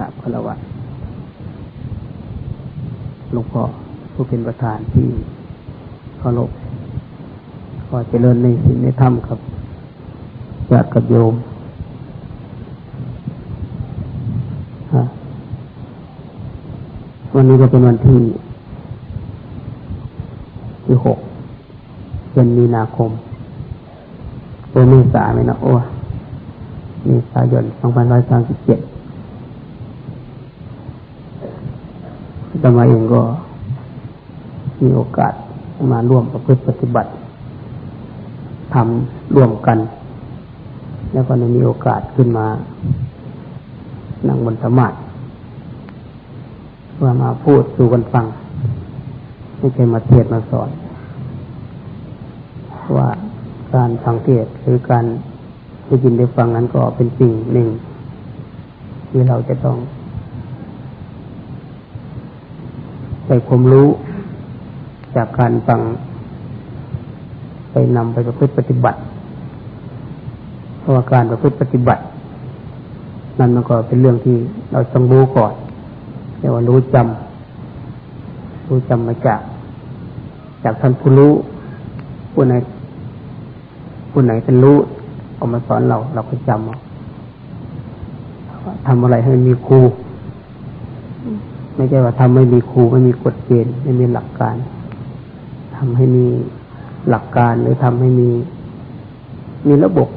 ราบคารวะหลวงพ่อผู้เป็นประธานที่เคารพขอเจริญในสิ่งในธรรมครับญาติกับโยมวันนี้ก็เป็นวันที่ที่หกเดือนมีนาคมเดือนเมษาไหมนะโอ้เมษายนสองพันร้อยสามสิบเจ็ด จะมาเองก็มีโอกาสมาร่วมประพฤติปฏิบัติทำร่วมกัน แล้วก็ในมีโอกาสขึ้นมา นั่งบนธรรมะเพื่อมาพูดสู่กันฟัง ไม่ใช่มาเทศมาสอน ว่าการสังเกตหรือการได้ยินได้ฟังนั้นก็เป็นสิ่งหนึ่ง ที่เราจะต้อง ใส่ความรู้ จากการฟังไปนำไปประพฤติปฏิบัติเพราะว่าการประพฤติปฏิบัติ นั่นมันก็เป็นเรื่องที่เราต้องรู้ก่อนเรียกว่ารู้จำรู้จำมาจาก จากท่านผู้รู้ผู้ไหนผู้ไหนเป็นรู้เอามาสอนเราเราก็จำเอาทำอะไรให้มีครู ไม่ใช่ว่าทำไม่มีครูไม่มีกฎเกณฑ์ไม่มีหลักการทำให้มีหลักการหรือทำให้มีมีระบบ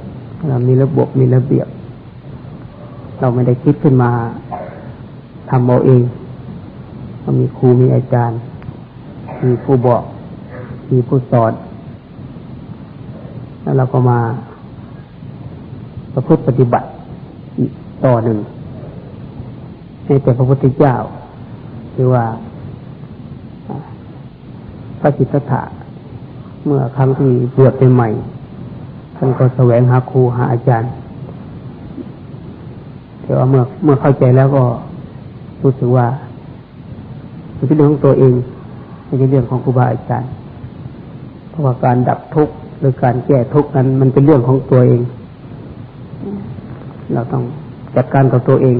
เรามีระบบมีระเบียบ เราไม่ได้คิดขึ้นมาทำเอาเองเรามีครูมีอาจารย์ มีผู้บอก มีผู้สอนแล้วเราก็มาประพฤติปฏิบัติต่อหนึ่งให้แต่พระพุทธเจ้า หรือว่า พระจิตถะเมื่อครั้งที่บวชเป็นใหม่ท่านก็แสวงหาครูหาอาจารย์แต่ว่าเมื่อเมื่อเข้าใจแล้วก็รู้สึกว่าเป็นเรื่องของตัวเองไม่ใช่เรื่องของครูบาอาจารย์ เพราะว่าการดับทุกข์หรือการแก้ทุกข์นั้นมันเป็นเรื่องของตัวเอง เราต้องจัดการกับตัวเอง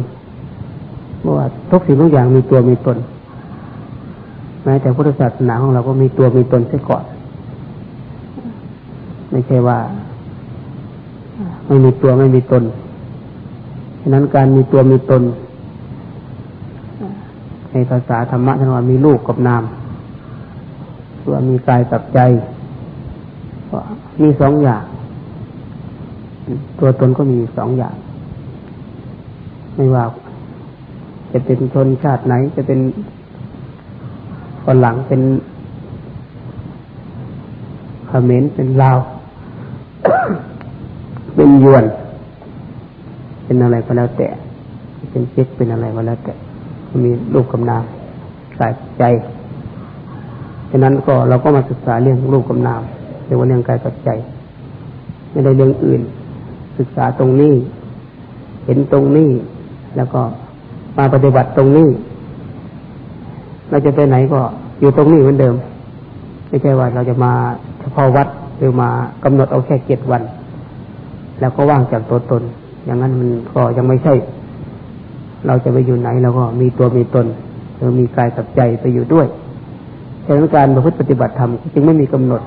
เพราะว่าทุกสิ่งทุกอย่างมีตัวมีตน แม้แต่พุทธศาสนาของเราก็มีตัวมีตนเสียก่อน ไม่ใช่ว่า ไม่มีตัวไม่มีตนฉะนั้นการมีตัวมีตน ในภาษาธรรมะท่านว่ามีลูกกับนามตัวมีกายกับใจมีสองอย่าง ตัวตนก็มีสองอย่าง ไม่ว่า จะเป็นชนชาติไหน จะเป็นคนหลังเป็นขมิ้นเป็นลาว เป็นยวน เป็นอะไรก็แล้วแต่ เป็นเจ็กเป็นอะไรก็แล้วแต่มีรูปกำนามสายใจฉะนั้นก็เราก็มาศึกษาเรื่องรูปกำนามเรียกว่าเรื่องกายกับใจ ไม่ได้เรื่องอื่น ศึกษาตรงนี้ เห็นตรงนี้ แล้วก็ มาปฏิบัติตรงนี้ เราจะไปไหนก็อยู่ตรงนี้เหมือนเดิม ไม่ใช่ว่าเราจะมาเฉพาะวัดหรือมากำหนดเอาแค่เจ็ดวัน แล้วก็ว่างจากตัวตน อย่างนั้นมันก็ยังไม่ใช่ เราจะไปอยู่ไหนเราก็มีตัวมีตนหรือมีกายกับใจไปอยู่ด้วยฉะนั้นการประพฤติปฏิบัติธรรมจึงไม่มีกำหนด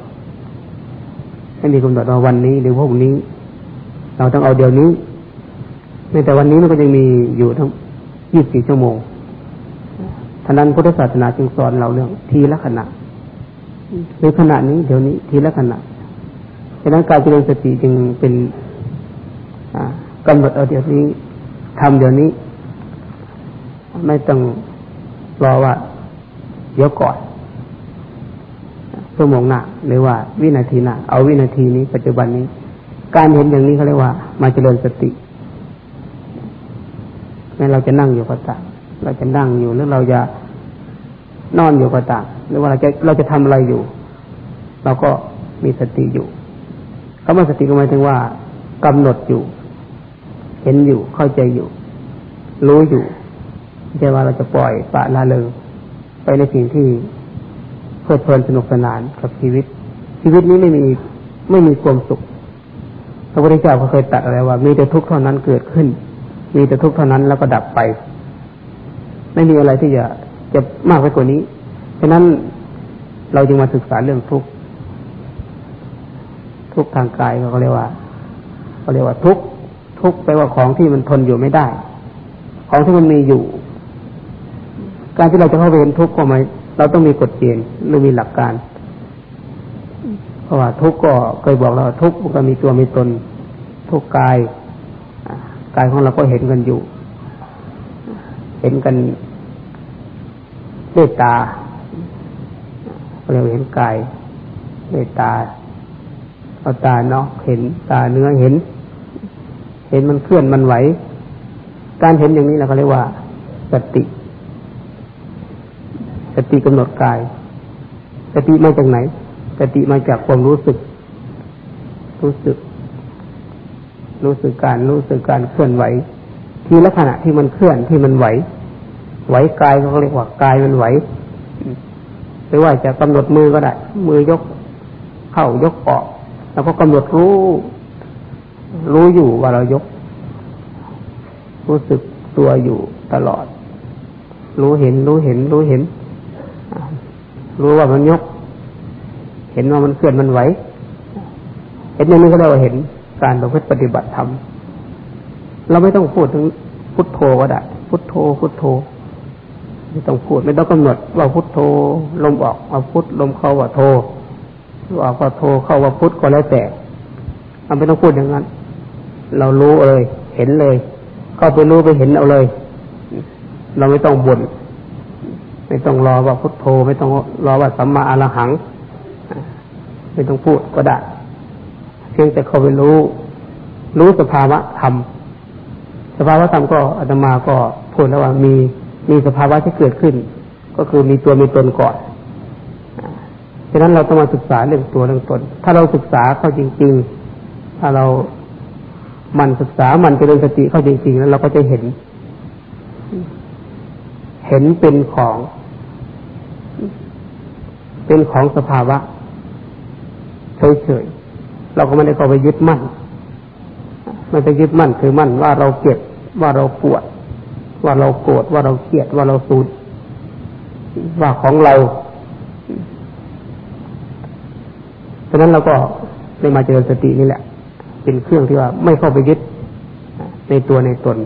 ไม่มีกำหนดว่าวันนี้หรือพรุ่งนี้ เราต้องเอาเดี๋ยวนี้ในแต่วันนี้มันก็ยังมีอยู่ทั้ง ยี่สิบสี่ชั่วโมงท่านั้นพุทธศาสนาจึงสอนเราเรื่อง ทีละขณะในขณะนี้เดี๋ยวนี้ทีละขณะฉะนั้นการเจริญสติจึงเป็นกำหนดเอาเดี๋ยวนี้ทำเดี๋ยวนี้ ไม่ต้องรอว่าเดี๋ยวก่อนชั่วโมงหน้าหรือว่าวินาทีหน้าเอาวินาทีนี้ปัจจุบันนี้ การเห็นอย่างนี้เขาเรียกว่า มาเจริญสติ แม้เราจะนั่งอยู่ก็ตามเราจะนั่งอยู่หรือเราจะนอนอยู่ก็ตามหรือว่าเราจะเราจะทำอะไรอยู่ เราก็มีสติอยู่คำว่าสติก็หมายถึงว่ากำหนดอยู่ เห็นอยู่เข้าใจอยู่ รู้อยู่ไม่ใช่ว่าเราจะปล่อยปะละเลยไปในสิ่งที่เพลิดเพลินสนุกสนานกับชีวิต ชีวิตนี้ไม่มีไม่มีความสุขพระพุทธเจ้าเขาเคยตัดอะไรว่า มีแต่ทุกข์เท่านั้นเกิดขึ้น มีแต่ทุกข์เท่านั้นแล้วก็ดับไป ไม่มีอะไรที่จะจะมากไปกว่านี้ฉะนั้นเราจึงมาศึกษาเรื่องทุกข์ทุกข์ทางกายเขาเรียกว่าเขาเรียกว่าทุกข์ทุกข์แปลว่าของที่มันทนอยู่ไม่ได้ ของที่มันมีอยู่ การที่เราจะเข้าไปเห็นทุกข์ก็มาเราต้องมีกฎเกณฑ์หรือมีหลักการ เพราะว่าทุกข์ก็เคยบอกเราทุกข์ก็มีตัวมีตน ทุกกาย กายของเราก็เห็นกันอยู่ เห็นกันด้วยตาเราเห็นกายด้วยตาเอาตาเนาะเห็นตาเนื้อเห็น เห็นมันเคลื่อนมันไหว การเห็นอย่างนี้เราก็เรียกว่า สติ สติกำหนดกาย สติมาจากไหน สติมาจากความรู้สึก รู้สึก รู้สึกการรู้สึกการเคลื่อนไหว ทีละขณะที่มันเคลื่อนที่มันไหว ไหวกายเขาเรียกว่ากายมันไหวหรือว่าจะกำหนดมือก็ได้ มือยกเข้ายกออก แล้วก็กำหนดรู้ รู้อยู่ว่าเรายก รู้สึกตัวอยู่ตลอด รู้เห็น รู้เห็น รู้เห็น รู้ว่ามันยก เห็นว่ามันเคลื่อนมันไหว เห็นอย่างนี้ก็เรียกว่าเห็น การประพฤติปฏิบัติธรรมเราไม่ต้องพูดถึงพุทโธก็ได้ พุทโธ พุทโธ ไม่ต้องพูดไม่ต้องกำหนดว่าพุทโธลมออกว่าพุทลมเข้าว่าโธว่าโทรเข้าว่าพุทก็แล้วแต่มันไม่ต้องพูดอย่างนั้น เรารู้เลย เห็นเลย ก็ไปรู้ไปเห็นเอาเลย เราไม่ต้องบ่นไม่ต้องรอว่าพุทโธ ไม่ต้องรอว่าสัมมาอรหัง ไม่ต้องพูดก็ได้ พียงแต่เขาไปรู้ รู้สภาวะธรรม สภาวะธรรมก็อาตมาก็พูดแล้วว่ามีมีสภาวะที่เกิดขึ้น ก็คือมีตัวมีตนก่อนฉะนั้นเราต้องมาศึกษาเรื่องตัวเรื่องตน ถ้าเราศึกษาเข้าจริง ๆ ถ้าเรามันศึกษามันเจริญสติเข้าจริงๆ แล้วเราก็จะเห็น เห็นเป็นของ เป็นของสภาวะเฉยๆ เราก็ไม่ได้เข้าไปยึดมั่นไม่ไปยึดมั่นคือมั่นว่าเราเก็บว่าเราปวด ว่าเราโกรธว่าเราเกลียดว่าเราสูดว่าของเราฉะนั้นเราก็ได้มาเจริญสตินี่แหละ เป็นเครื่องที่ว่าไม่เข้าไปยึดในตัวในตน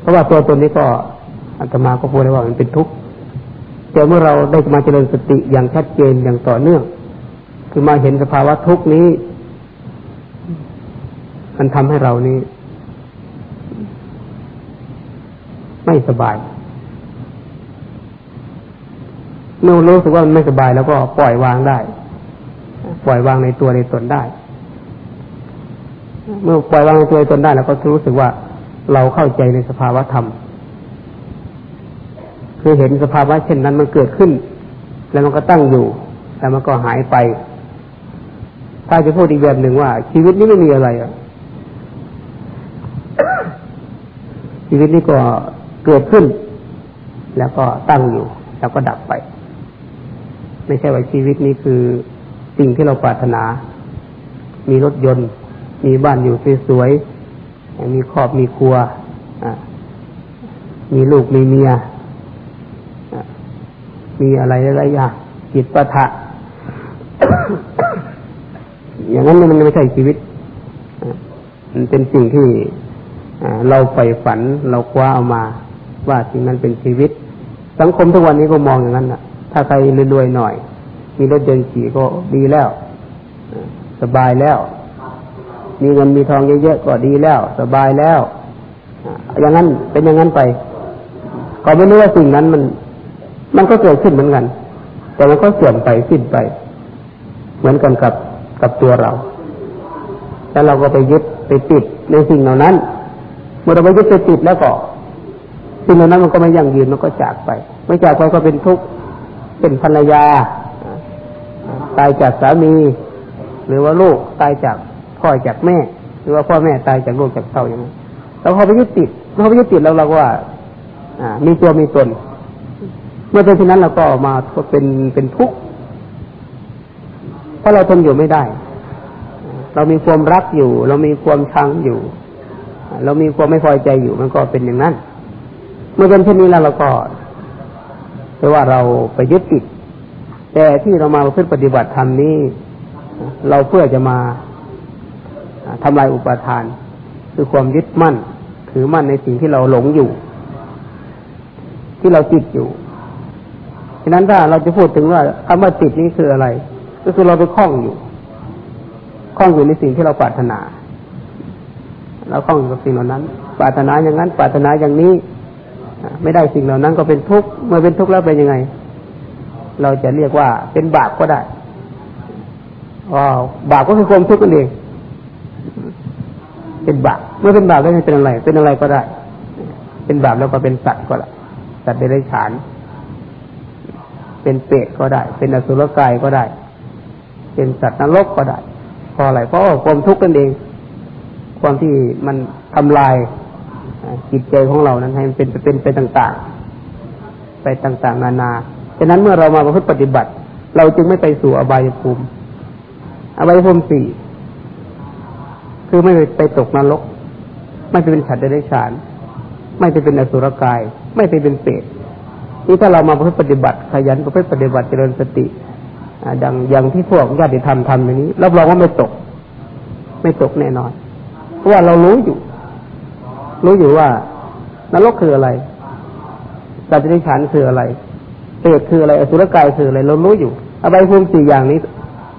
เพราะว่าตัวตนนี้ก็อาตมาก็พูดได้ว่ามันเป็นทุกข์แต่เมื่อเราได้มาเจริญสติอย่างชัดเจนอย่างต่อเนื่อง คือมาเห็นสภาวะทุกข์นี้ มันทำให้เรานี้ ไม่สบาย เมื่อรู้สึกว่ามันไม่สบายแล้วก็ปล่อยวางได้ ปล่อยวางในตัวในตนได้ เมื่อปล่อยวางในตัวในตนได้ แล้วก็รู้สึกว่าเราเข้าใจในสภาวะธรรม คือเห็นสภาวะเช่นนั้นมันเกิดขึ้น แล้วมันก็ตั้งอยู่ แล้วมันก็หายไปถ้าจะพูดอีกแบบหนึ่งว่า ชีวิตนี้ไม่มีอะไรอะ ชีวิตนี้ก็เกิดขึ้น แล้วก็ตั้งอยู่ แล้วก็ดับไป ไม่ใช่ว่าชีวิตนี้คือสิ่งที่เราปรารถนา มีรถยนต์ มีบ้านอยู่สวยๆมีครอบมีครัวมีลูกมีเมียมีอะไรอะไรอย่างจิตประทะอย่างนั้นมันไม่ใช่ชีวิตมันเป็นสิ่งที่ เราใฝ่ฝันเราคว้าเอามา ว่าสิ่งนั้นเป็นชีวิต สังคมทุกวันนี้ก็มองอย่างนั้นนะถ้าใครรวยๆหน่อย มีรถยนต์ขี่ก็ดีแล้ว สบายแล้ว มีเงินมีทองเยอะๆก็ดีแล้ว สบายแล้ว อย่างนั้นเป็นอย่างนั้นไป ก็ไม่รู้ว่าสิ่งนั้นมัน มันก็เกิดขึ้นเหมือนกัน แต่มันก็เสื่อมไปสิ้นไป เหมือนกันกับกับตัวเรา แล้วเราก็ไปยึดไปติดในสิ่งเหล่านั้น เมื่อเราไปยึดไปติดแล้วก็สิ่งเหล่านั้นมันก็ไม่ยั่งยืนมันก็จากไป ไม่จากไปก็เป็นทุกข์เป็นภรรยา ตายจากสามี หรือว่าลูกตายจากพ่อจากแม่ หรือว่าพ่อแม่ตายจากลูกจากเต่าอย่างนี้เราพอไปยึดติดเราไปยึดติดแล้วเราก็ว่า อ่า มีตัวมีตน เมื่อเป็นเช่นนั้นเราก็มาเป็นเป็นทุกข์เพราะเราทนอยู่ไม่ได้ เรามีความรักอยู่ เรามีความชังอยู่ เรามีความไม่พอใจอยู่มันก็เป็นอย่างนั้น เมื่อเป็นเช่นนี้แล้วเราก็แปลว่าเราไปยึดติด แต่ที่เรามาเพึ่งปฏิบัติธรรมนี้ เราเพื่อจะมาทำลายอุปาทาน คือความยึดมั่น ถือมั่นในสิ่งที่เราหลงอยู่ ที่เราติดอยู่ฉะนั้นถ้าเราจะพูดถึงว่าคำว่าติดนี้คืออะไร ก็คือเราไปคล้องอยู่คล้องอยู่ในสิ่งที่เราปรารถนา เราคล้องอยู่กับสิ่งเหล่านั้น ปรารถนาอย่างนั้นปรารถนาอย่างนี้ไม่ได้สิ่งเหล่านั้นก็เป็นทุกข์เมื่อเป็นทุกข์แล้วเป็นยังไง เราจะเรียกว่าเป็นบาปก็ได้อ๋อบาปก็คือความทุกข์นั่นเองเป็นบาปเมื่อเป็นบาปแล้วจะเป็นอะไร เป็นอะไรก็ได้ เป็นบาปแล้วก็เป็นสัตว์ก็ได้สัตว์เดรัจฉาน เป็นเปรตก็ได้ เป็นอสุรกายก็ได้ เป็นสัตว์นรกก็ได้เพราะอะไรเพราะความทุกข์นั่นเอง ความที่มันทำลายจิตใจของเรานั้นให้มันเป็นเป็นไปต่างๆ ไปต่างๆ นานาฉะนั้นเมื่อเรามาประพฤติปฏิบัติ เราจึงไม่ไปสู่อบายภูมิ อบายภูมิสี่คือไม่ไปตกนรก ไม่ไปเป็นฉัตรเดรัจฉาน ไม่ไปเป็นอสุรกาย ไม่ไปเป็นเปรตนี่ถ้าเรามาประพฤติปฏิบัติขยันประพฤติปฏิบัติเจริญสติดังอย่างที่พวกญาติธรรมทำอย่างนี้รับรองว่าไม่ตก ไม่ตกแน่นอน เพราะว่าเรารู้อยู่ รู้อยู่ว่านรกคืออะไรสัตว์ที่ฉันคืออะไรเปรตคืออะไรอสุรกายคืออะไรเรารู้อยู่อบายภูมิสี่อย่างนี้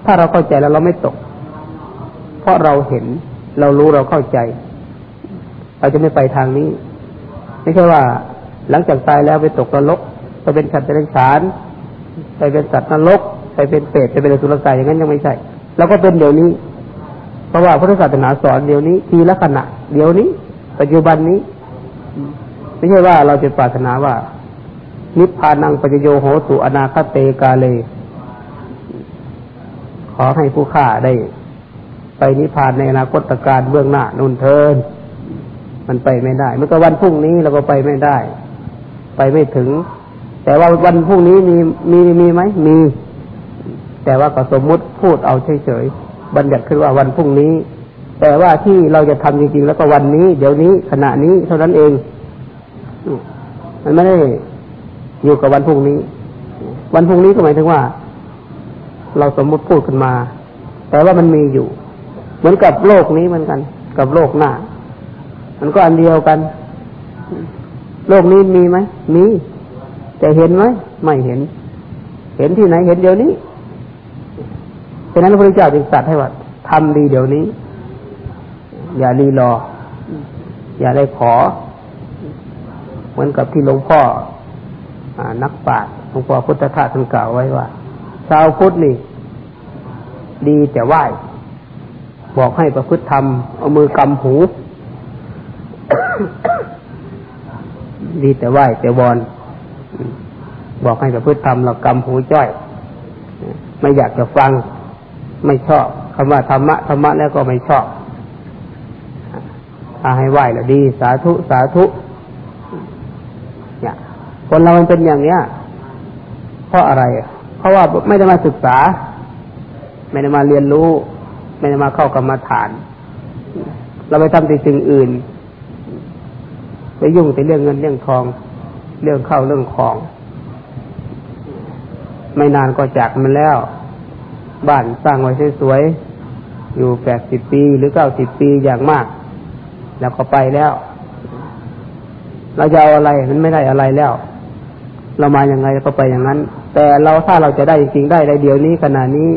ถ้าเราเข้าใจแล้วเราไม่ตก เพราะเราเห็น เรารู้เราเข้าใจ เราจะไม่ไปทางนี้ ไม่ใช่ว่า หลังจากตายแล้วไปตกนรกไปเป็นสัตว์เดรัจฉานไปเป็นสัตว์นรกไปเป็นเปรตไปเป็นอสุรกายอย่างนั้นยังไม่ใช่เราก็เป็นเดี๋ยวนี้ เพราะว่าพุทธศาสนาสอนเดี๋ยวนี้ ทีละขณะ เดี๋ยวนี้ ปัจจุบันนี้ ไม่ใช่ว่าเราจะปรารถนาว่า นิพพานังปัจโยโหสุอนาคเตกาเล ขอให้ผู้ฆ่าได้ ไปนิพพานในอนาคตการเบื้องหน้านุนเทิน มันไปไม่ได้ เมื่อวันพรุ่งนี้เราก็ไปไม่ได้ ไปไม่ถึง แต่ว่าวันพรุ่งนี้มีมีมีไหมมี แต่ว่าก็สมมุติพูดเอาเฉยๆ บัญญัติขึ้นว่าวันพรุ่งนี้ แต่ว่าที่เราจะทำจริงๆ แล้วก็วันนี้ เดี๋ยวนี้ขณะนี้เท่านั้นเอง มันไม่ได้อยู่กับวันพรุ่งนี้ วันพรุ่งนี้ก็หมายถึงว่า เราสมมุติพูดขึ้นมา แต่ว่ามันมีอยู่ เหมือนกับโลกนี้เหมือนกัน กับโลกหน้า มันก็อันเดียวกัน โลกนี้มีไหมมีแต่เห็นไหมไม่เห็น เห็นที่ไหนเห็นเดี๋ยวนี้ ฉะนั้นพระพุทธเจ้าจึงตรัสให้ว่าทำดีเดี๋ยวนี้ อย่ารีรอ อย่าได้ขอ เหมือนกับที่หลวงพ่ออนักปราชญ์หลวงพ่อพุทธทาสท่านกล่าวไว้ว่า ชาวพุทธนี่ ดีแต่ไหว้บอกให้ประพฤติธรรม เอามือกำหู ดีแต่ไหว้แต่บอนบอกให้ประพฤติธรรมเรากำหูจ้อย ไม่อยากจะฟัง ไม่ชอบคำว่าธรรมะธรรมะแล้วก็ไม่ชอบถ้าให้ไหวแล้วดี สาธุสาธุเนี่ยคนเรามันเป็นอย่างเนี้ยเพราะอะไร เพราะว่าไม่ได้มาศึกษา ไม่ได้มาเรียนรู้ ไม่ได้มาเข้ากรรมฐาน เราไปทำแต่สิ่งอื่น ไปยุ่งแต่เรื่องเงินเรื่องทอง เรื่องเข้าเรื่องของ ไม่นานก็จากมันแล้ว บ้านสร้างไว้สวยๆ อยู่แปดสิบปีหรือเก้าสิบปีอย่างมาก แล้วก็ไปแล้ว เราจะเอาอะไรมันไม่ได้อะไรแล้ว เรามาอย่างไงก็ไปอย่างนั้น แต่เราถ้าเราจะได้จริงได้ในเดี๋ยวนี้ขณะนี้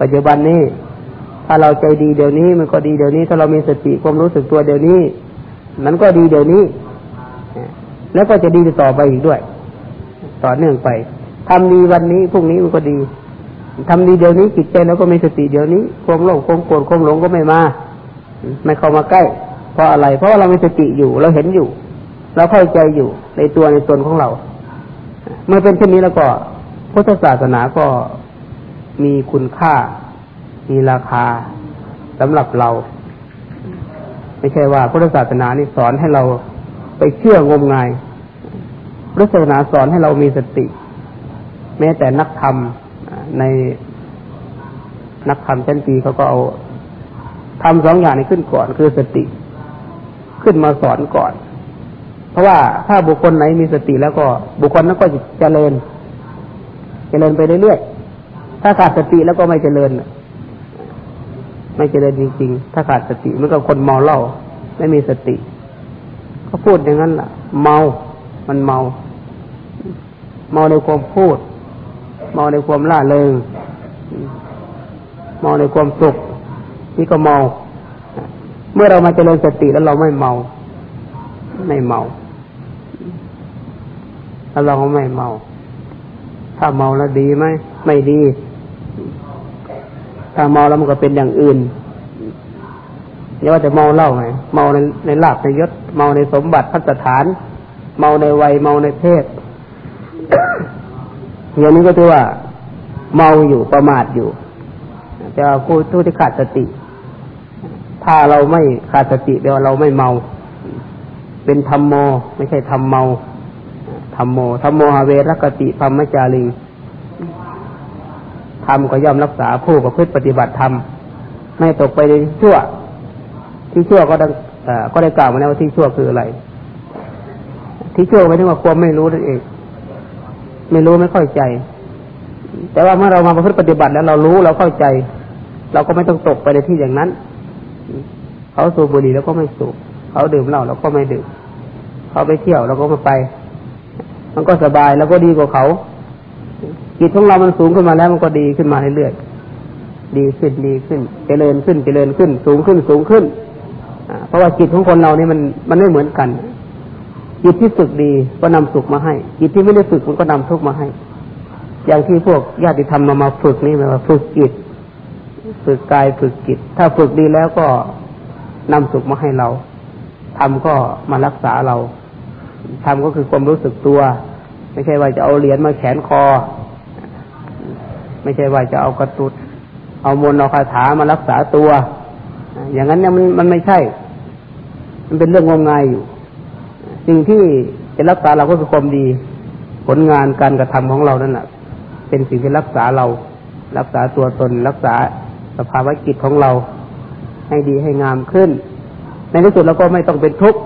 ปัจจุบันนี้ ถ้าเราใจดีเดี๋ยวนี้มันก็ดีเดี๋ยวนี้ ถ้าเรามีสติความรู้สึกตัวเดี๋ยวนี้ มันก็ดีเดี๋ยวนี้แล้วก็จะดีต่อไปอีกด้วย ต่อเนื่องไปทำดีวันนี้พรุ่งนี้มันก็ดี ทำดีเดี๋ยวนี้จิตใจเราก็มีสติเดี๋ยวนี้ความโลภความโกรธความหลงก็ไม่มาไม่เข้ามาใกล้ เพราะอะไร เพราะเรามีสติอยู่เราเห็นอยู่ เราเข้าใจอยู่ในตัวในตนของเรา เมื่อเป็นเช่นนี้แล้วก็ พุทธศาสนาก็มีคุณค่า มีราคาสำหรับเรา ไม่ใช่ว่าพุทธศาสนานี่สอนให้เราไปเชื่องมงายพุทธศาสนาสอนให้เรามีสติ แม้แต่นักธรรม ในนักธรรมชั้นปีเขาก็เอาทำสองอย่างนี้ขึ้นก่อนคือสติ ขึ้นมาสอนก่อน เพราะว่าถ้าบุคคลไหนมีสติแล้วก็บุคคลนั้นก็จะเจริญ เจริญไปเรื่อยๆถ้าขาดสติแล้วก็ไม่เจริญไม่เจริญจริง ๆ ถ้าขาดสติมันก็คนเมาเหล้าไม่มีสติเขาพูดอย่างนั้นล่ะ เมา มันเมา เมาในความพูด เมาในความล่าเริงเมาในความสุขนี่ก็เมา เมื่อเรามาเจริญสติแล้วเราไม่เมา ไม่เมาแล้วเราก็ไม่เมา ถ้าเมาแล้วดีไหมไม่ดี ถ้าเมาแล้วมันก็เป็นอย่างอื่นอย่าว่าแต่เมาเหล้าไงเมาในในลาบในยศ เมาในสมบัติพัฒฐาน เมาในวัยเมาในเพศ อย่างนี้ก็ถือว่าเมาอยู่ประมาทอยู่แต่ว่าผู้ทุที่ขาดสติ ถ้าเราไม่ขาดสติแปลว่าเราไม่เมา เป็นธรรมโม ไม่ใช่ธรรมเมาธรรมโมธรรมโมหเวรกติธรรมจารีธรรมก็ย่อมรักษาผู้ประพฤติปฏิบัติธรรมไม่ตกไปในชั่ว ที่ชั่วก็ได้ก็ได้กล่าวมาแล้วว่าที่ชั่วคืออะไร ที่ชั่วไม่ถึงว่าความไม่รู้นั่นเอง ไม่รู้ไม่เข้าใจ แต่ว่าเมื่อเรามาประพฤติปฏิบัติแล้วเรารู้เราเข้าใจ เราก็ไม่ต้องตกไปในที่อย่างนั้น เขาสูบบุหรี่แล้วก็ไม่สูบเขาดื่มเหล้าเราก็ไม่ดื่ม เขาไปเที่ยวเราก็ไม่ไป มันก็สบายแล้วก็ดีกว่าเขาจิตของเรามันสูงขึ้นมาแล้วมันก็ดีขึ้นมาเรื่อยๆดีขึ้นดีขึ้นเจริญขึ้นเจริญขึ้น สูงขึ้นสูงขึ้นเพราะว่าจิตของคนเรานี่มันมันไม่เหมือนกัน จิตที่ฝึกดีก็นำสุขมาให้ จิตที่ไม่ได้ฝึกมันก็นำทุกข์มาให้ อย่างที่พวกญาติธรรมมามาฝึกนี่หมายว่าฝึกจิต ฝึกกายฝึกจิต ถ้าฝึกดีแล้วก็นำสุขมาให้เราทำก็มารักษาเราทำก็คือความรู้สึกตัว ไม่ใช่ว่าจะเอาเหรียญมาแขนคอ ไม่ใช่ว่าจะเอากระตุดเอามนเอาคาถามารักษาตัว อย่างนั้นเนี่ยมันมันไม่ใช่ มันเป็นเรื่องงมงายอยู่ สิ่งที่จะรักษาเราก็คือความดี ผลงานการกระทำของเรานั่นแหละเป็นสิ่งที่รักษาเรา รักษาตัวตน รักษาสภาวะจิตของเรา ให้ดีให้งามขึ้น ในที่สุดเราก็ไม่ต้องเป็นทุกข์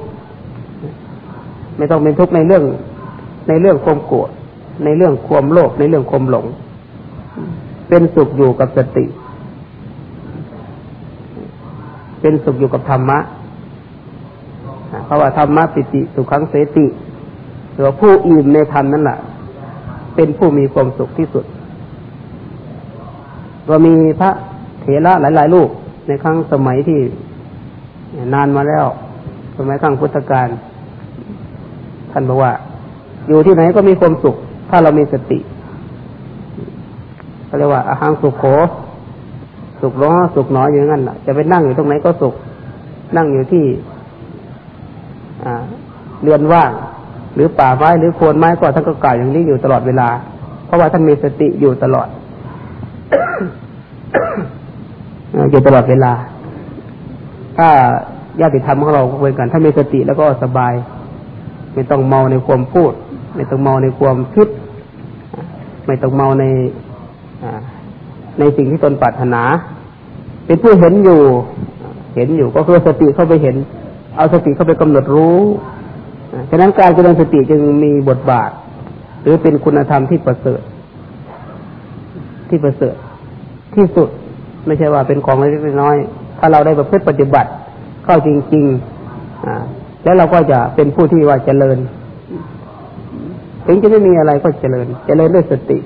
ไม่ต้องเป็นทุกข์ในเรื่อง ในเรื่องความโกรธในเรื่องความโลภในเรื่องความหลง เป็นสุขอยู่กับสติ เป็นสุขอยู่กับธรรมะ เพราะว่าธรรมะปิติสุขังเสติหรือผู้อิ่มในธรรมนั่นแหละเป็นผู้มีความสุขที่สุด ก็มีพระเถระหลาย ๆ ลูกในครั้งสมัยที่นานมาแล้ว สมัยครั้งพุทธกาลท่านบอกว่า อยู่ที่ไหนก็มีความสุข ถ้าเรามีสติเขาเรียกว่าอาหารสุขโข สุขร้อสุขหนออย่างนั้นแหละจะไปนั่งอยู่ตรงไหนก็สุข นั่งอยู่ที่ เรือนว่าง หรือป่าไม้หรือโคนไม้ก็ท่านก็กล่าวอย่างนี้อยู่ตลอดเวลา เพราะว่าท่านมีสติอยู่ตลอดอยู่ตลอดเวลา ถ้าญาติธรรมของเราก็เหมือนกัน ถ้ามีสติแล้วก็สบาย ไม่ต้องเมาในความพูด ไม่ต้องเมาในความคิด ไม่ต้องเมาในในสิ่งที่ตนปรารถนา เป็นผู้เห็นอยู่ เห็นอยู่ก็คือสติเข้าไปเห็น เอาสติเข้าไปกำหนดรู้ฉะนั้นการเจริญสติจึงมีบทบาท หรือเป็นคุณธรรมที่ประเสริฐ ที่ประเสริฐ ที่สุดไม่ใช่ว่าเป็นของเล็กน้อย ถ้าเราได้ประพฤติปฏิบัติเข้าจริงๆแล้วเราก็จะเป็นผู้ที่ว่าเจริญถึงจะไม่มีอะไรก็เจริญ เจริญด้วยสติ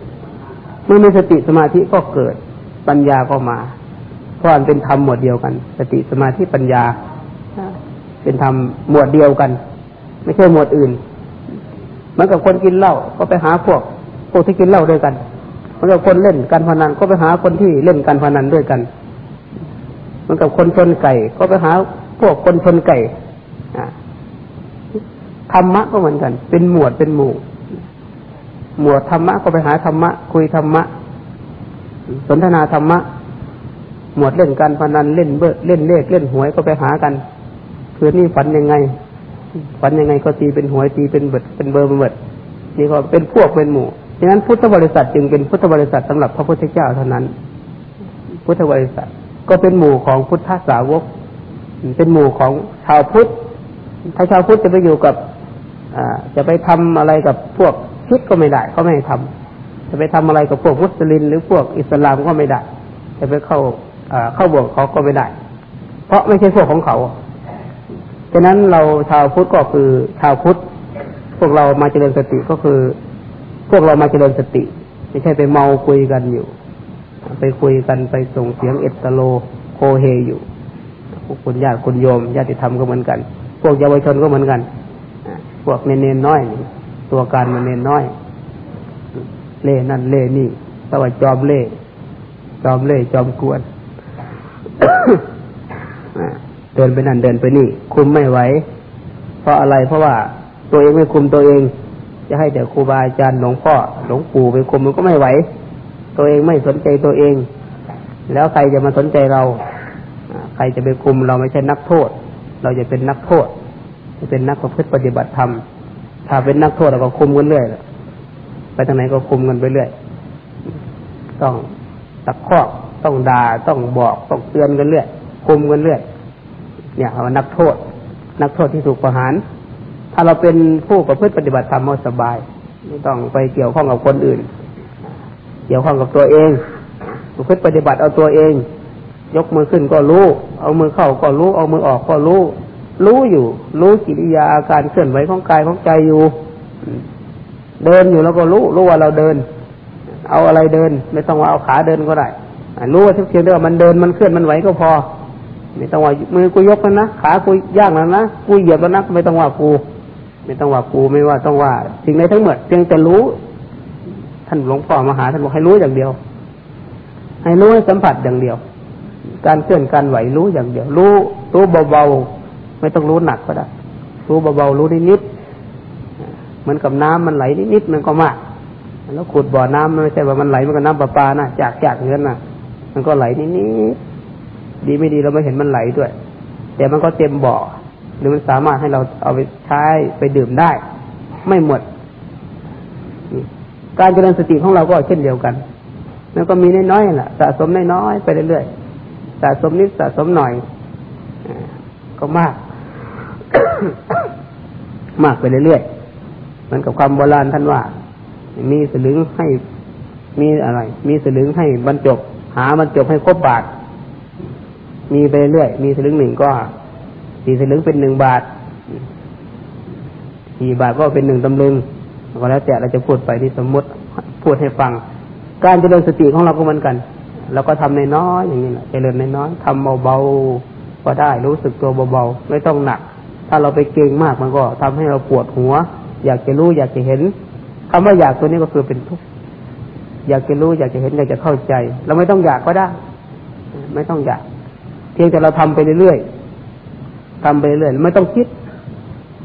เมื่อมีสติสมาธิก็เกิด ปัญญาก็มาเพราะมันเป็นธรรมหมวดเดียวกัน สติสมาธิปัญญา เป็นธรรมหมวดเดียวกัน ไม่ใช่หมวดอื่นเหมือนกับคนกินเหล้าก็ไปหาพวกพวกที่กินเหล้าด้วยกันเหมือนกับคนเล่นการพนันก็ไปหาคนที่เล่นการพนันด้วยกันเหมือนกับคนชนไก่ก็ไปหาพวกคนชนไก่ธรรมะก็เหมือนกัน เป็นหมวดเป็นหมู่ หมวดธรรมะก็ไปหาธรรมะ คุยธรรมะ สนทนาธรรมะ หมวดเล่นการพนันเล่นเบ้อเล่นเลขเล่นหวยก็ไปหากัน คืนนี้ฝันยังไง ฝันยังไงก็ตีเป็นหวยตีเป็นเบิดเป็นเบอร์เป็นเบิดนี่ก็เป็นพวกเป็นหมู่ดังนั้นพุทธบริษัทจึงเป็นพุทธบริษัทสำหรับพระพุทธเจ้าเท่านั้น พุทธบริษัทก็เป็นหมู่ของพุทธสาวก เป็นหมู่ของชาวพุทธ ถ้าชาวพุทธจะไปอยู่กับจะไปทำอะไรกับพวกคิดก็ไม่ได้เขาไม่ให้ทำจะไปทำอะไรกับพวกมุสลิมหรือพวกอิสลามก็ไม่ได้ จะไปเข้าเข้าบวกเขาก็ไม่ได้ เพราะไม่ใช่พวกของเขา ฉะนั้นเราชาวพุทธก็คือชาวพุทธพวกเรามาเจริญสติก็คือ พวกเรามาเจริญสติ ไม่ใช่ไปเมาคุยกันอยู่ ไปคุยกันไปส่งเสียงเอตโลโคเฮอยู่พวกคุณญาติคุณโยมญาติธรรมก็เหมือนกัน พวกเยาวชนก็เหมือนกันพวกเนนน้อย ตัวการมันเนนน้อย เล่นั่นเล่นี่สวัสจอมเล่จอมเล่จอมกวน เดินไปนั่นเดินไปนี่ คุมไม่ไหว เพราะอะไรเพราะว่าตัวเองไม่คุมตัวเอง จะให้แต่ครูบาอาจารย์หลวงพ่อหลวงปู่ไปคุมมันก็ไม่ไหว ตัวเองไม่สนใจตัวเอง แล้วใครจะมาสนใจเราใครจะไปคุมเราไม่ใช่นักโทษ เราจะเป็นนักโทษจะเป็นนักประพฤติปฏิบัติธรรมถ้าเป็นนักโทษเราก็คุมกันเรื่อยไปทางไหนก็คุมกันไปเรื่อยต้องตะคอกต้องด่าต้องบอกต้องเตือนกันเรื่อยคุมกันเรื่อย เนี่ยเรานักโทษ นักโทษที่ถูกประหาร ถ้าเราเป็นผู้ประพฤติปฏิบัติธรรมเราสบาย ไม่ต้องไปเกี่ยวข้องกับคนอื่น เกี่ยวข้องกับตัวเอง ประพฤติปฏิบัติเอาตัวเอง ยกมือขึ้นก็รู้ เอามือเข้าก็รู้ เอามือออกก็รู้ รู้อยู่ รู้กิริยาอาการเคลื่อนไหวของกายของใจอยู่ เดินอยู่แล้วก็รู้ รู้ว่าเราเดิน เอาอะไรเดิน ไม่ต้องว่าเอาขาเดินก็ได้รู้ว่าทุกเพียงแต่ว่ามันเดินมันเคลื่อนมันไหวก็พอ ไม่ต้องว่ามือกูยกแล้วนะขากูย่างแล้วนะกูเหยียบแล้วนะไม่ต้องว่ากู ไม่ต้องว่ากูไม่ว่าต้องว่าสิ่งใดทั้งหมดเพียงแต่รู้ท่านหลวงพ่อมหาท่านบอกให้รู้อย่างเดียว ให้รู้ให้สัมผัสอย่างเดียว การเคลื่อนการไหวรู้อย่างเดียว รู้รู้เบาๆไม่ต้องรู้หนักก็ได้รู้เบาๆรู้นิดๆเหมือนกับน้ำมันไหลนิดๆมันก็มากแล้วขุดบ่อน้ำไม่ใช่ว่ามันไหลมันก็น้ำประปานะจากจากเงินนะมันก็ไหลนิดๆ ดีไม่ดีเราไม่เห็นมันไหลด้วย แต่มันก็เต็มบ่อ หรือมันสามารถให้เราเอาไปใช้ไปดื่มได้ ไม่หมด การเจริญสติของเราก็เช่นเดียวกันมันก็มีน้อยๆแหละสะสมน้อยๆไปเรื่อยๆสะสมนิดสะสมหน่อยก็มาก มากไปเรื่อยๆเหมือนกับความโบราณท่านว่า มีสลึงให้มีอะไร มีสลึงให้บรรจบ หาบรรจบให้ครบบาท มีไปเรื่อยมีสลึงหนึ่งก็สี่สลึงเป็นหนึ่งบาทสี่บาทก็เป็นหนึ่งตำลึงก็แล้วแต่เราจะพูดไปที่สมมติพูดให้ฟัง การเจริญสติของเราก็เหมือนกันเราก็ทำในน้อยอย่างนี้แหละเจริญในน้อยทำเบาๆก็ได้รู้สึกตัวเบาๆไม่ต้องหนัก ถ้าเราไปเก่งมากมันก็ทำให้เราปวดหัว อยากจะรู้อยากจะเห็นคำว่าอยากตัวนี้ก็คือเป็นทุกข์อยากจะรู้อยากจะเห็นอยากจะเข้าใจ เราไม่ต้องอยากก็ได้ ไม่ต้องอยาก พียงแต่เราทำไปเรื่อยๆทำไปเรื่อยไม่ต้องคิด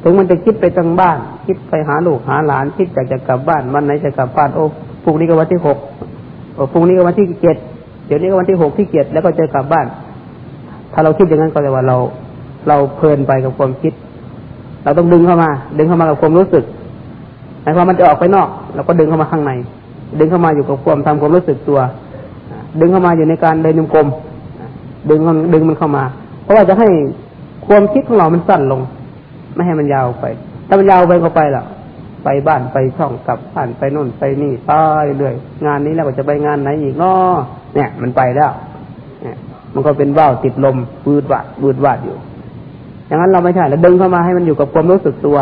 ถึงมันจะคิดไปทางบ้าน คิดไปหาลูกหาหลาน คิดอยากจะกลับบ้านวันไหนจะกลับบ้านโอ้พรุ่งนี้ก็วันที่หกโอ้พรุ่งนี้ก็วันที่เจ็ดเดี๋ยวนี้ก็วันที่หกที่เจ็ดแล้วก็จะกลับบ้าน ถ้าเราคิดอย่างนั้นก็แปลว่าเรา เราเพลินไปกับความคิด เราต้องดึงเข้ามา ดึงเข้ามากับความรู้สึกหมายความมันจะออกไปนอกเราก็ดึงเข้ามาข้างใน ดึงเข้ามาอยู่กับความทำความรู้สึกตัว ดึงเข้ามาอยู่ในการเดินยมกลม ดึงมันดึงมันเข้ามา เพราะว่าจะให้ความคิดของเรามันสั้นลง ไม่ให้มันยาวไป ถ้ามันยาวไปก็ไปละไปบ้านไปช่องกลับบ้านไปโน่นไปนี่ไปเรื่อยงานนี้แล้วก็จะไปงานไหนอีกเนาะเนี่ย มันไปแล้วเนี่ยมันก็เป็นว่าวติดลมบืดวาดบืดวาดอยู่ อย่างนั้นเราไม่ใช่เราดึงเข้ามาให้มันอยู่กับความรู้สึกตัว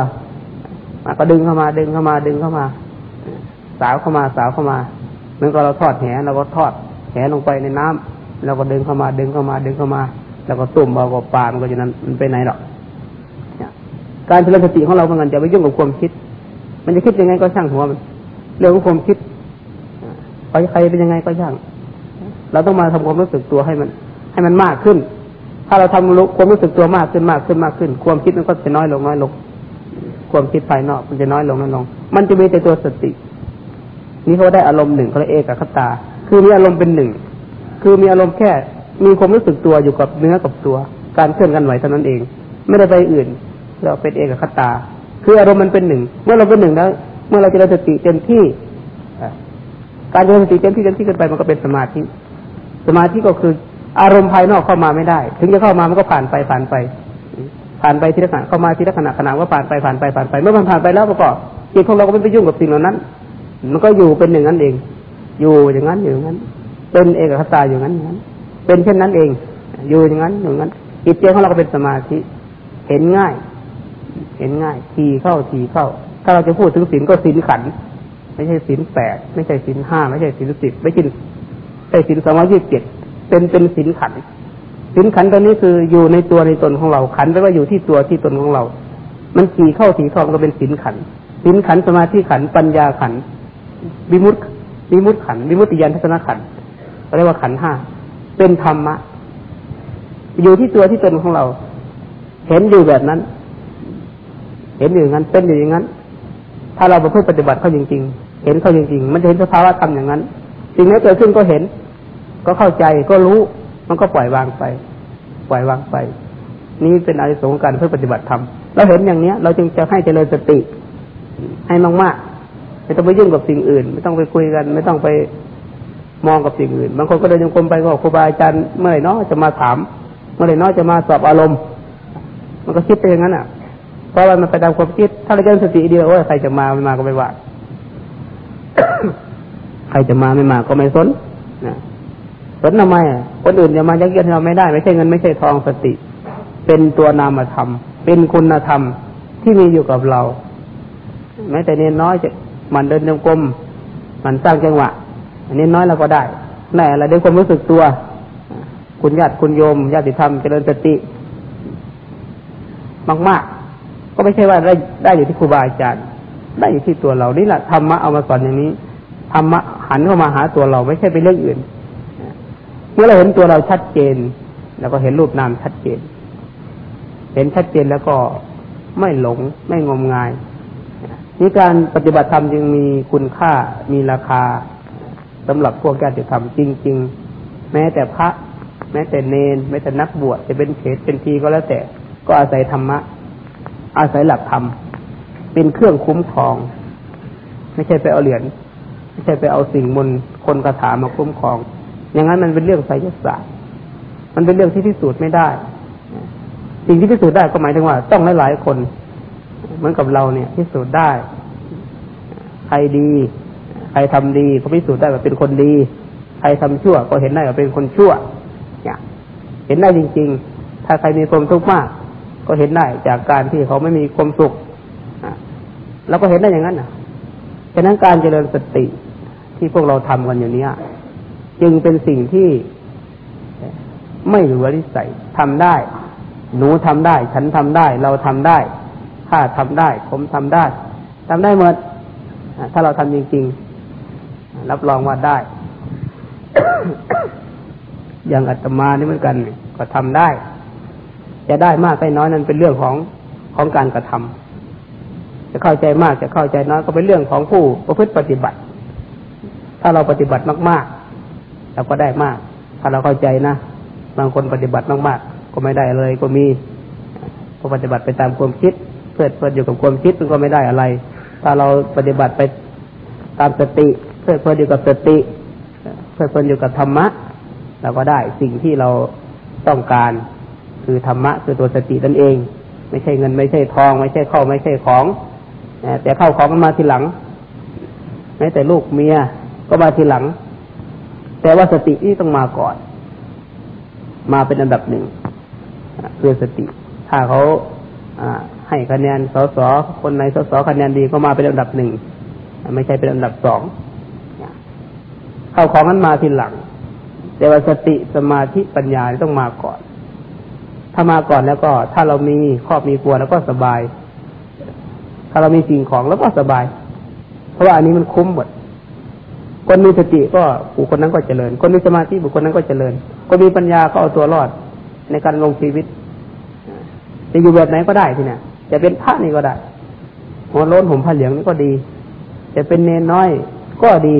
มาก็ดึงเข้ามาดึงเข้ามาดึงเข้ามา สาวเข้ามาสาวเข้ามาเหมือนกับเราทอดแหเราก็ทอดแหลงไปในน้ำ เราก็ดึงเข้ามาดึงเข้ามาดึงเข้ามา แล้วก็ตุ่มเอากับปลามันก็จะนั้นมันไปไหนหรอกการเจริญสติของเราเหมือนกันจะไปยุ่งกับความคิด มันจะคิดยังไงก็ช่างหัวมันเรื่องของความคิดไปใครเป็นยังไงก็ช่าง เราต้องมาทำความรู้สึกตัวให้มัน ให้มันมากขึ้น ถ้าเราทำความรู้สึกตัวมากขึ้นมากขึ้นมากขึ้น ความคิดมันก็จะน้อยลงน้อยลง ความคิดภายนอกมันจะน้อยลงน้อยลง มันจะมีแต่ตัวสติ นี่เขาได้อารมณ์หนึ่งเขาเรียกเอกคตา คือมีอารมณ์เป็นหนึ่ง คือมีอารมณ์แค่ มีความรู้สึกตัวอยู่กับเนื้อกับตัว การเคลื่อนกันไหวเท่านั้นเอง ไม่ได้ไปอื่น เราเป็นเอกคตา คืออารมณ์มันเป็นหนึ่ง เมื่อเราเป็นหนึ่งแล้ว เมื่อเราจะได้สติเต็มที่การเจริญสติเต็มที่เต็มที่กันไปมันก็เป็นสมาธิ สมาธิก็คืออารมณ์ภายนอกเข้ามาไม่ได้ ถึงจะเข้ามามันก็ผ่านไปผ่านไป ผ่านไปทีละขณะเข้ามาทีละขณะขณะว่าผ่านไปผ่านไปผ่านไป เมื่อมันผ่านไปแล้วประกอบจิตของเราก็ไม่ไปยุ่งกับสิ่งเหล่านั้น มันก็อยู่เป็นอย่งนั้นเอง อยู่อย่างนั้นอยู่อย่างนั้น เป็นเอกคตาอย่างนั้นอย่างนั้น เป็นเช่นนั้นเอง อยู่อย่างนั้นอย่างนั้นจิตใจของเราก็เป็นสมาธิ เห็นง่าย เห็นง่าย ทีเข้าทีเข้า ถ้าเราจะพูดถึงศีลก็ศีลขัน ไม่ใช่ศีลแปดไม่ใช่ศีลห้าไม่ใช่ศีลสิบไม่ใช่ใช่ศีลสองร้อยยี่สิบเจ็ดเป็นเป็นศีลขันสินขันตัวนี้คืออยู่ในตัวในตนของเราขันแปลว่าอยู่ที่ตัวที่ตนของเรา มันขี่เข้าถีทองก็เป็นสินขันสินขันสมาธิขันปัญญาขันวิมุตติวิมุตติขันวิมุตติยานทัศนขัน เรียกว่าขันห้าเป็นธรรมะ อยู่ที่ตัวที่ตนของเรา เห็นอยู่แบบนั้น เห็นอยู่อย่างนั้น เป็นอยู่อย่างนั้น ถ้าเราประพฤติปฏิบัติเขาจริงๆ เห็นเขาจริงๆ มันจะเห็นสภาวะธรรมอย่างนั้น สิ่งนี้เกิดขึ้นก็เห็น ก็เข้าใจก็รู้ มันก็ปล่อยวางไป ปล่อยวางไป นี่เป็นอานิสงส์การเพื่อปฏิบัติธรรมเราเห็นอย่างเนี้ย เราจึงจะให้เจริญสติ ให้มากๆไม่ต้องไปยุ่งกับสิ่งอื่น ไม่ต้องไปคุยกัน ไม่ต้องไป มองกับสิ่งอื่น บางคนก็เดินยงกมไปก็ครูบาอาจารย์เมื่อไหร่นาะจะมาถาม เมื่อไหร่นาะจะมาสอบอารมณ์ มันก็คิดไปอย่างนั้นอะเพราะว่ามันไปตามความคิด ถ้าเราเจริญสติเดียวว่าใครจะมาไม่มาก็ไม่ว่าใครจะมาไม่มาก็ไม่สนนะสนทำไมคนอื่นจะมายักเยียดเราไม่ได้ ไม่ใช่เงินไม่ใช่ทองสติ เป็นตัวนามธรรม เป็นคุณธรรมที่มีอยู่กับเราแม้แต่เน้นน้อยจะมันเดินจงกรมมันสร้างจังหวะ เน้นน้อยเราก็ได้แน่อะไรด้วยความรู้สึกตัว คุณญาติคุณโยมญาติธรรมเจริญสติ มาก ๆ ก็ไม่ใช่ว่าได้ได้อยู่ที่ครูบาอาจารย์ได้อยู่ที่ตัวเรานี่แหละธรรมะเอามาสอนอย่างนี้ธรรมะหันเข้ามาหาตัวเราไม่ใช่เป็นเรื่องอื่น เมื่อเราเห็นตัวเราชัดเจน แล้วก็เห็นรูปนามชัดเจน เห็นชัดเจนแล้วก็ไม่หลงไม่งมงายนี่การปฏิบัติธรรมจึงมีคุณค่ามีราคา สำหรับพวกญาติธรรมจริง ๆ แม้แต่พระ แม้แต่เนน แม้แต่นักบวชจะเป็นเขตเป็นทีก็แล้วแต่ ก็อาศัยธรรมะ อาศัยหลักธรรม เป็นเครื่องคุ้มครอง ไม่ใช่ไปเอาเหรียญไม่ใช่ไปเอาสิ่งมนคนกระถามาคุ้มครอง อย่างนั้นมันเป็นเรื่องไสยศาสตร์ มันเป็นเรื่องที่พิสูจน์ไม่ได้ สิ่งที่พิสูจน์ได้ก็หมายถึงว่า ต้องหลายๆคน เหมือนกับเราเนี่ยพิสูจน์ได้ ใครดี ใครทำดีก็พิสูจน์ได้ว่าเป็นคนดี ใครทำชั่วก็เห็นได้ว่าเป็นคนชั่ว เนี่ย เห็นได้จริง ๆ ถ้าใครมีความทุกข์มาก ก็เห็นได้จากการที่เขาไม่มีความสุขเราก็เห็นได้อย่างนั้นนะฉะนั้นการเจริญสติที่พวกเราทำกันอยู่นี้จึงเป็นสิ่งที่ไม่เหลือวิสัยทำได้ หนูทำได้ ฉันทำได้ เราทำได้ข้าทำได้ ผมทำได้ทำได้หมดถ้าเราทำจริงๆ รับรองว่าได้ อย่างอาตมานี่เหมือนกันก็ทำได้ จะได้มากได้น้อยนั้นเป็นเรื่องของของการกระทำจะเข้าใจมากจะเข้าใจน้อยก็เป็นเรื่องของผู้ประพฤติปฏิบัติ ถ้าเราปฏิบัติมากๆเราก็ได้มาก ถ้าเราเข้าใจนะบางคนปฏิบัติมากๆ ก็ไม่ได้เลยก็มีก็ปฏิบัติไปตามความคิดเพื่อเพื่ออยู่กับความคิดมันก็ไม่ได้อะไร ถ้าเราปฏิบัติไปตามสติ เพื่อเพื่ออยู่กับสติเพื่อเพื่ออยู่กับธรรมะเราก็ได้สิ่งที่เราต้องการคือธรรมะคือตัวสตินั่นเอง ไม่ใช่เงินไม่ใช่ทอง ไม่ใช่ข้าวไม่ใช่ของแต่เข้าของมันมาทีหลังแม้แต่ลูกเมียก็มาทีหลัง แต่ว่าสตินี่ต้องมาก่อน มาเป็นอันดับหนึ่งเรือสติ ถ้าเขาให้คะแนนสสคนในสสคะแนนดีก็มาเป็นอันดับหนึ่งไม่ใช่เป็นอันดับสอง เข้าของนั้นมาทีหลัง แต่ว่าสติสมาธิปัญญาต้องมาก่อน ถ้ามาก่อนแล้วก็ ถ้าเรามีครอบมีครัวแล้วก็สบาย ถ้าเรามีสิ่งของแล้วก็สบาย เพราะว่าอันนี้มันคุ้มหมดคนมีสติก็บุคคลนั้นก็เจริญ คนมีสมาธิบุคคลนั้นก็เจริญ คนมีปัญญาก็เอาตัวรอดในการลงชีวิต จะอยู่แบบไหนก็ได้ที่เนี่ยจะเป็นพระนี่ก็ได้หัวโล้นห่มผ้าเหลืองนี่ก็ดี จะเป็นเนนน้อยก็ดี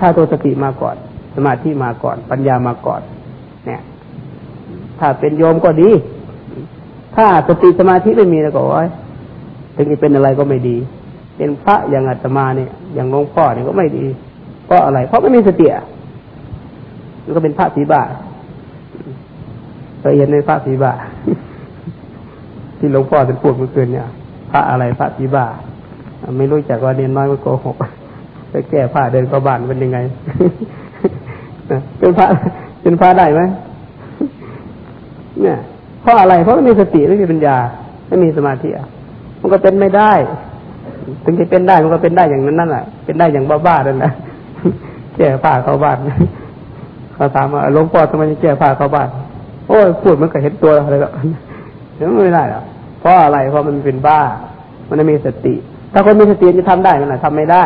ถ้าตัวสติมาก่อน สมาธิมาก่อน ปัญญามาก่อน เนี่ย ถ้าเป็นโยมก็ดี ถ้าสติสมาธิไม่มีแล้วก็โอ้ยถึงจะเป็นอะไรก็ไม่ดี เป็นพระอย่างอาตมาเนี่ย อย่างหลวงพ่อเนี่ยก็ไม่ดี เพราะอะไร เพราะไม่มีสติมันก็เป็นพระสีบาเคยเห็นในพระสีบาที่หลวงพ่อท่านพูดเมื่อคืนเนี่ย พระอะไรพระปีบาไม่รู้จักว่าเนียนน้อยมันโกหก ไปแก้ผ้าเดินเข้าบ้านเป็นยังไงเป็นพระเป็นพระได้ไหมเนี่ย เพราะอะไรเพราะไม่มีสติไม่มีปัญญา ไม่มีสมาธิมันก็เป็นไม่ได้ ถึงจะเป็นได้มันก็เป็นได้อย่างนั้นนั่นแหละเป็นได้อย่างบ้าๆนั่นแหละแก้ผ้าเข้าบ้านเขาถามว่าหลวงพ่อทำไมจะแก้ผ้าเข้าบ้านโอ้ยพูดมันก็เห็นตัวอะไรก็ไม่ได้หรอกเพราะอะไรเพราะมันเป็นบ้า มันไม่มีสติ ถ้าคนมีสติจะทำได้มันทำไม่ได้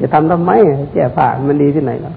จะทำทำไมแก้ผ้ามันดีที่ไหนแล้ว